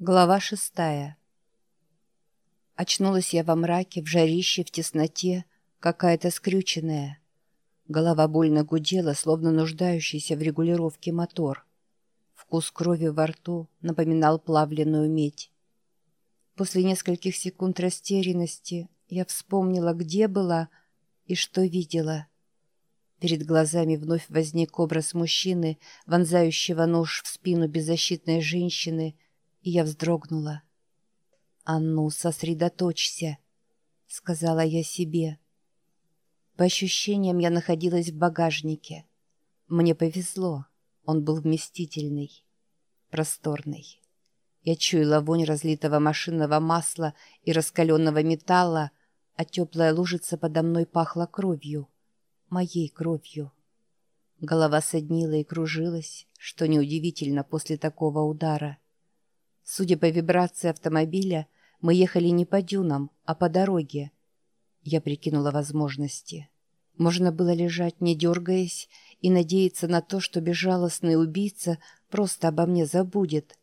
Глава шестая. Очнулась я во мраке, в жарище, в тесноте, какая-то скрюченная. Голова больно гудела, словно нуждающийся в регулировке мотор. Вкус крови во рту напоминал плавленную медь. После нескольких секунд растерянности я вспомнила, где была и что видела. Перед глазами вновь возник образ мужчины, вонзающего нож в спину беззащитной женщины — и я вздрогнула. «А ну, сосредоточься!» — сказала я себе. По ощущениям, я находилась в багажнике. Мне повезло, он был вместительный, просторный. Я чуяла вонь разлитого машинного масла и раскаленного металла, а теплая лужица подо мной пахла кровью, моей кровью. Голова соднила и кружилась, что неудивительно после такого удара — Судя по вибрации автомобиля, мы ехали не по дюнам, а по дороге. Я прикинула возможности. Можно было лежать, не дергаясь, и надеяться на то, что безжалостный убийца просто обо мне забудет.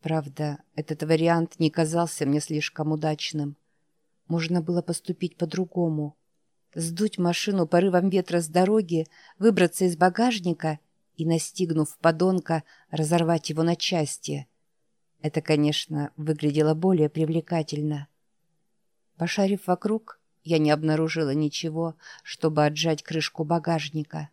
Правда, этот вариант не казался мне слишком удачным. Можно было поступить по-другому. Сдуть машину порывом ветра с дороги, выбраться из багажника и, настигнув подонка, разорвать его на части — это, конечно, выглядело более привлекательно. Пошарив вокруг, я не обнаружила ничего, чтобы отжать крышку багажника.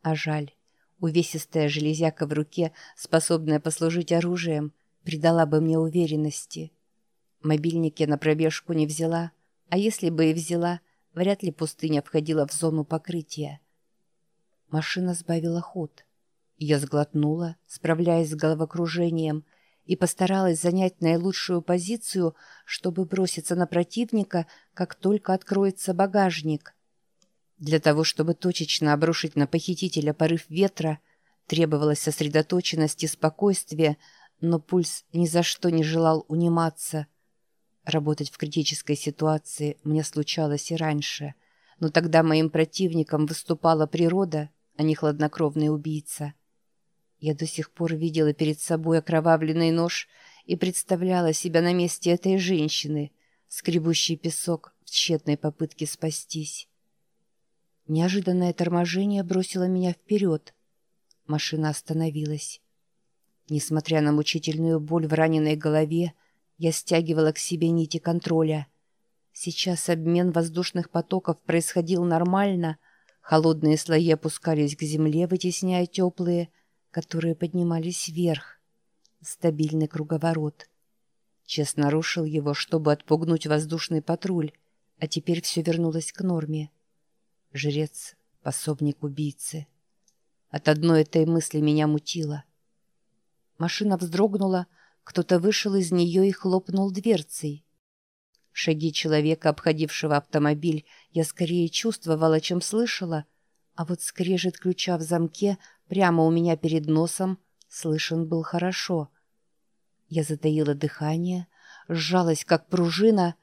А жаль, увесистая железяка в руке, способная послужить оружием, придала бы мне уверенности. Мобильник я на пробежку не взяла, а если бы и взяла, вряд ли пустыня входила в зону покрытия. Машина сбавила ход. Я сглотнула, справляясь с головокружением, и постаралась занять наилучшую позицию, чтобы броситься на противника, как только откроется багажник. Для того, чтобы точечно обрушить на похитителя порыв ветра, требовалась сосредоточенность и спокойствие, но пульс ни за что не желал униматься. Работать в критической ситуации мне случалось и раньше, но тогда моим противником выступала природа, а не хладнокровный убийца. Я до сих пор видела перед собой окровавленный нож и представляла себя на месте этой женщины, скребущей песок в тщетной попытке спастись. Неожиданное торможение бросило меня вперед. Машина остановилась. Несмотря на мучительную боль в раненой голове, я стягивала к себе нити контроля. Сейчас обмен воздушных потоков происходил нормально, холодные слои опускались к земле, вытесняя теплые, которые поднимались вверх. Стабильный круговорот. Чес нарушил его, чтобы отпугнуть воздушный патруль, а теперь все вернулось к норме. Жрец — пособник убийцы. От одной этой мысли меня мутило. Машина вздрогнула, кто-то вышел из нее и хлопнул дверцей. Шаги человека, обходившего автомобиль, я скорее чувствовала, чем слышала, а вот скрежет ключа в замке прямо у меня перед носом слышен был хорошо. Я затаила дыхание, сжалась как пружина,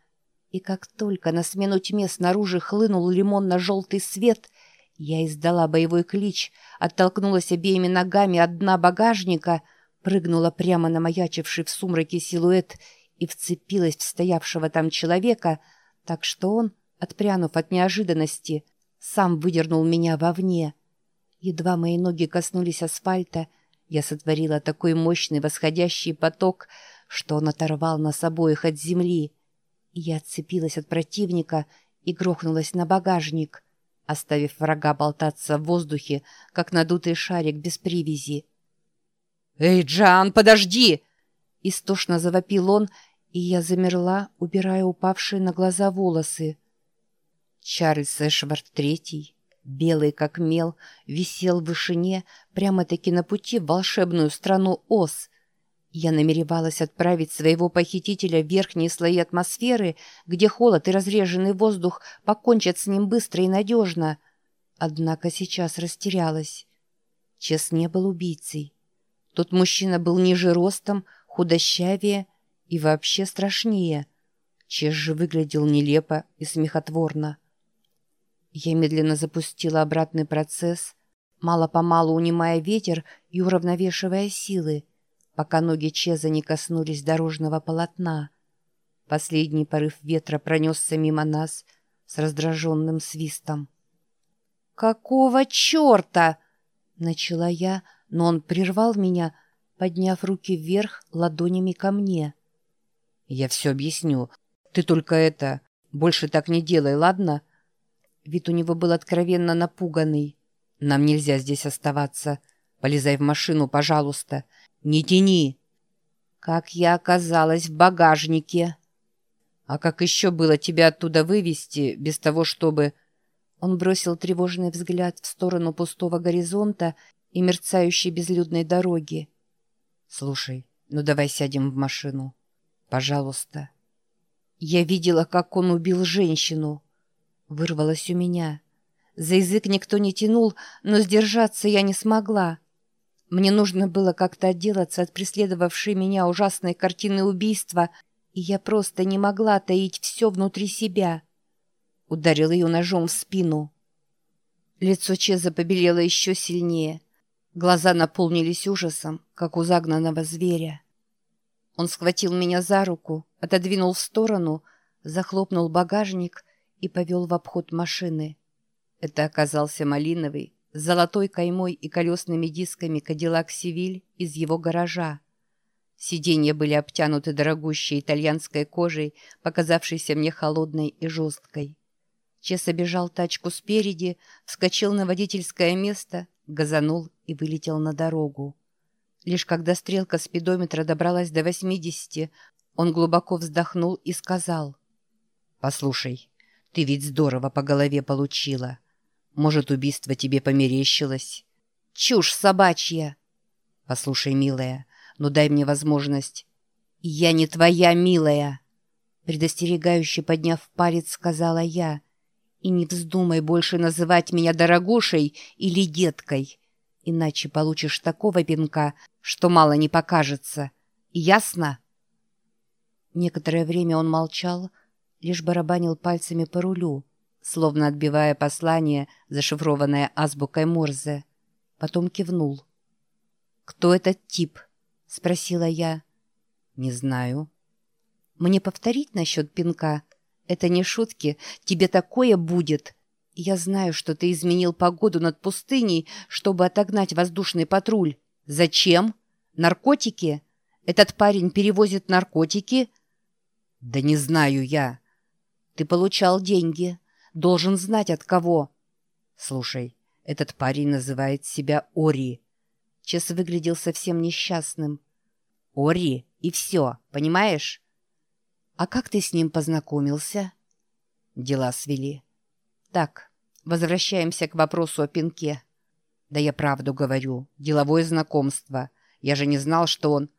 и как только на смену тьме снаружи хлынул лимонно-желтый свет, я издала боевой клич, оттолкнулась обеими ногами от дна багажника, прыгнула прямо на маячивший в сумраке силуэт и вцепилась в стоявшего там человека, так что он, отпрянув от неожиданности, сам выдернул меня вовне. Едва мои ноги коснулись асфальта, я сотворила такой мощный восходящий поток, что он оторвал нас обоих от земли. Я отцепилась от противника и грохнулась на багажник, оставив врага болтаться в воздухе, как надутый шарик без привязи. «Эй, Джан, подожди!» Истошно завопил он, и я замерла, убирая упавшие на глаза волосы. Чарльз Эшвард Третий, белый как мел, висел в вышине прямо-таки на пути в волшебную страну Оз. Я намеревалась отправить своего похитителя в верхние слои атмосферы, где холод и разреженный воздух покончат с ним быстро и надежно. Однако сейчас растерялась. Чес не был убийцей. Тот мужчина был ниже ростом, худощавее и вообще страшнее. Чес же выглядел нелепо и смехотворно. Я медленно запустила обратный процесс, мало-помалу унимая ветер и уравновешивая силы. пока ноги Чеза не коснулись дорожного полотна. Последний порыв ветра пронесся мимо нас с раздраженным свистом. «Какого черта?» — начала я, но он прервал меня, подняв руки вверх ладонями ко мне. «Я все объясню. Ты только это... Больше так не делай, ладно?» Вид у него был откровенно напуганный. «Нам нельзя здесь оставаться. Полезай в машину, пожалуйста. Не тяни!» «Как я оказалась в багажнике!» «А как еще было тебя оттуда вывести, без того, чтобы...» Он бросил тревожный взгляд в сторону пустого горизонта и мерцающей безлюдной дороги. «Слушай, ну давай сядем в машину. Пожалуйста». Я видела, как он убил женщину. Вырвалось у меня. За язык никто не тянул, но сдержаться я не смогла. Мне нужно было как-то отделаться от преследовавшей меня ужасной картины убийства, и я просто не могла таить все внутри себя ударил ее ножом в спину. Лицо Чеза побелело еще сильнее. Глаза наполнились ужасом, как у загнанного зверя. Он схватил меня за руку, отодвинул в сторону, захлопнул багажник и повел в обход машины. Это оказался малиновый, с золотой каймой и колесными дисками Кадиллак Севиль из его гаража. Сиденья были обтянуты дорогущей итальянской кожей, показавшейся мне холодной и жесткой. Чес обежал тачку спереди, вскочил на водительское место, газанул и вылетел на дорогу. Лишь когда стрелка спидометра добралась до 80, он глубоко вздохнул и сказал. «Послушай, ты ведь здорово по голове получила. Может, убийство тебе померещилось?» «Чушь собачья!» «Послушай, милая, ну дай мне возможность». «Я не твоя, милая!» Предостерегающе подняв палец, сказала я — и не вздумай больше называть меня дорогушей или деткой, иначе получишь такого пинка, что мало не покажется. Ясно?» Некоторое время он молчал, лишь барабанил пальцами по рулю, словно отбивая послание, зашифрованное азбукой Морзе. Потом кивнул. «Кто этот тип?» — спросила я. «Не знаю». «Мне повторить насчет пинка?» Это не шутки. Тебе такое будет. Я знаю, что ты изменил погоду над пустыней, чтобы отогнать воздушный патруль. Зачем? Наркотики? Этот парень перевозит наркотики? Да не знаю я. Ты получал деньги. Должен знать от кого. Слушай, этот парень называет себя Ори. Чес выглядел совсем несчастным. Ори и все, понимаешь? «А как ты с ним познакомился?» Дела свели. «Так, возвращаемся к вопросу о пинке». «Да я правду говорю. Деловое знакомство. Я же не знал, что он...»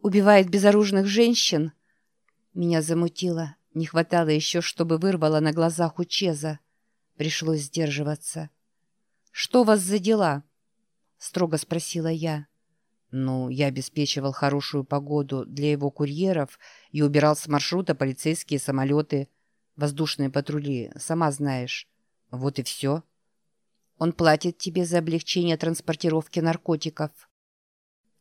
«Убивает безоружных женщин?» Меня замутило. Не хватало еще, чтобы вырвало на глазах у Чеза. Пришлось сдерживаться. «Что у вас за дела?» — строго спросила я. Ну, я обеспечивал хорошую погоду для его курьеров и убирал с маршрута полицейские самолеты, воздушные патрули, сама знаешь. Вот и все. Он платит тебе за облегчение транспортировки наркотиков.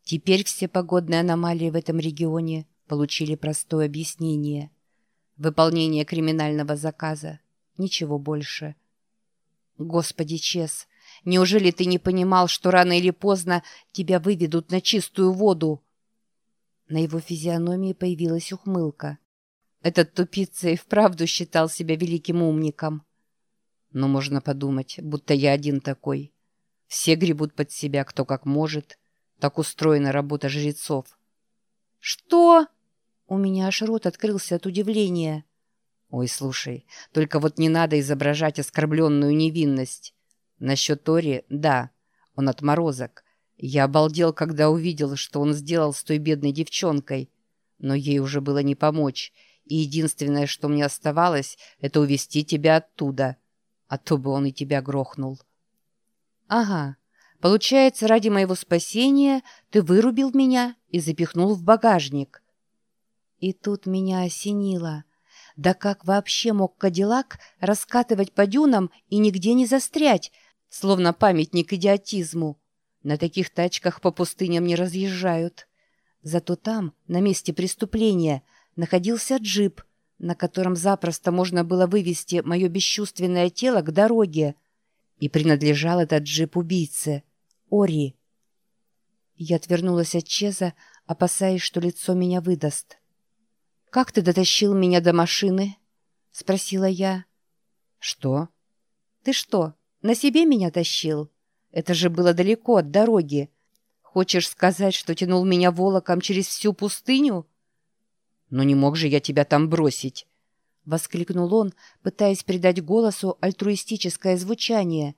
Теперь все погодные аномалии в этом регионе получили простое объяснение. Выполнение криминального заказа. Ничего больше. Господи, Чес, Неужели ты не понимал, что рано или поздно тебя выведут на чистую воду?» На его физиономии появилась ухмылка. Этот тупица и вправду считал себя великим умником. Но можно подумать, будто я один такой. Все гребут под себя, кто как может. Так устроена работа жрецов. «Что?» У меня аж рот открылся от удивления. «Ой, слушай, только вот не надо изображать оскорбленную невинность. Насчет Тори – да, он отморозок. Я обалдел, когда увидел, что он сделал с той бедной девчонкой. Но ей уже было не помочь, и единственное, что мне оставалось, это увести тебя оттуда. А то бы он и тебя грохнул. Ага, получается, ради моего спасения ты вырубил меня и запихнул в багажник. И тут меня осенило. Да как вообще мог Кадиллак раскатывать по дюнам и нигде не застрять, словно памятник идиотизму. На таких тачках по пустыням не разъезжают. Зато там, на месте преступления, находился джип, на котором запросто можно было вывести мое бесчувственное тело к дороге. И принадлежал этот джип убийце, Ори. Я отвернулась от Чеза, опасаясь, что лицо меня выдаст. «Как ты дотащил меня до машины?» — спросила я. «Что?» «Ты что, на себе меня тащил? Это же было далеко от дороги. Хочешь сказать, что тянул меня волоком через всю пустыню?» «Но не мог же я тебя там бросить!» — воскликнул он, пытаясь придать голосу альтруистическое звучание.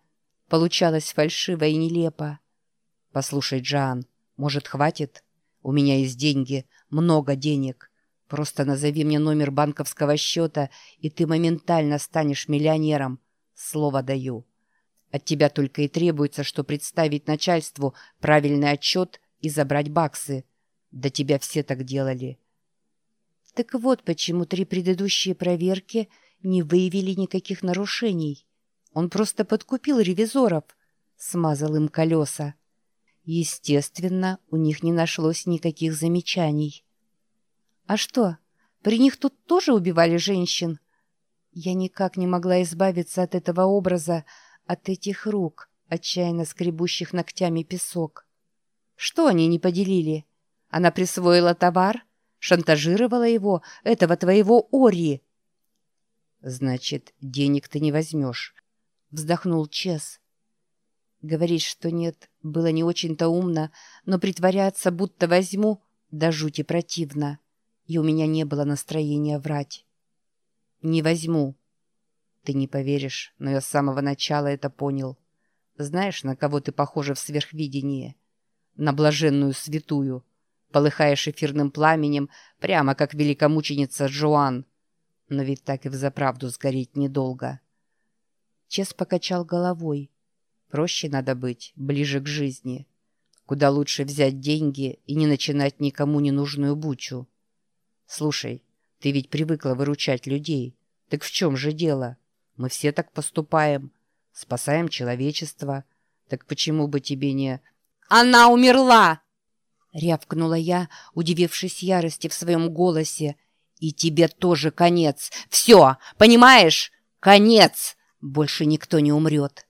Получалось фальшиво и нелепо. «Послушай, Джан, может, хватит? У меня есть деньги, много денег. Просто назови мне номер банковского счета, и ты моментально станешь миллионером. Слово даю. От тебя только и требуется, что представить начальству правильный отчет и забрать баксы. Да тебя все так делали». Так вот почему три предыдущие проверки не выявили никаких нарушений. Он просто подкупил ревизоров, смазал им колеса. Естественно, у них не нашлось никаких замечаний. «А что, при них тут тоже убивали женщин?» Я никак не могла избавиться от этого образа, от этих рук, отчаянно скребущих ногтями песок. Что они не поделили? Она присвоила товар, шантажировала его, этого твоего Ори. «Значит, денег ты не возьмешь», — вздохнул Чес. Говорить, что нет, было не очень-то умно, но притворяться, будто возьму, до жути противно, и у меня не было настроения врать. «Не возьму». «Ты не поверишь, но я с самого начала это понял. Знаешь, на кого ты похожа в сверхвидении? На блаженную святую. Полыхаешь эфирным пламенем, прямо как великомученица Джоан. Но ведь так и взаправду сгореть недолго». Чес покачал головой. Проще надо быть, ближе к жизни. Куда лучше взять деньги и не начинать никому ненужную бучу. Слушай, ты ведь привыкла выручать людей. Так в чем же дело? Мы все так поступаем. Спасаем человечество. Так почему бы тебе не... «Она умерла!» Рявкнула я, удивившись ярости в своем голосе. «И тебе тоже конец. Все, понимаешь? Конец! Больше никто не умрет».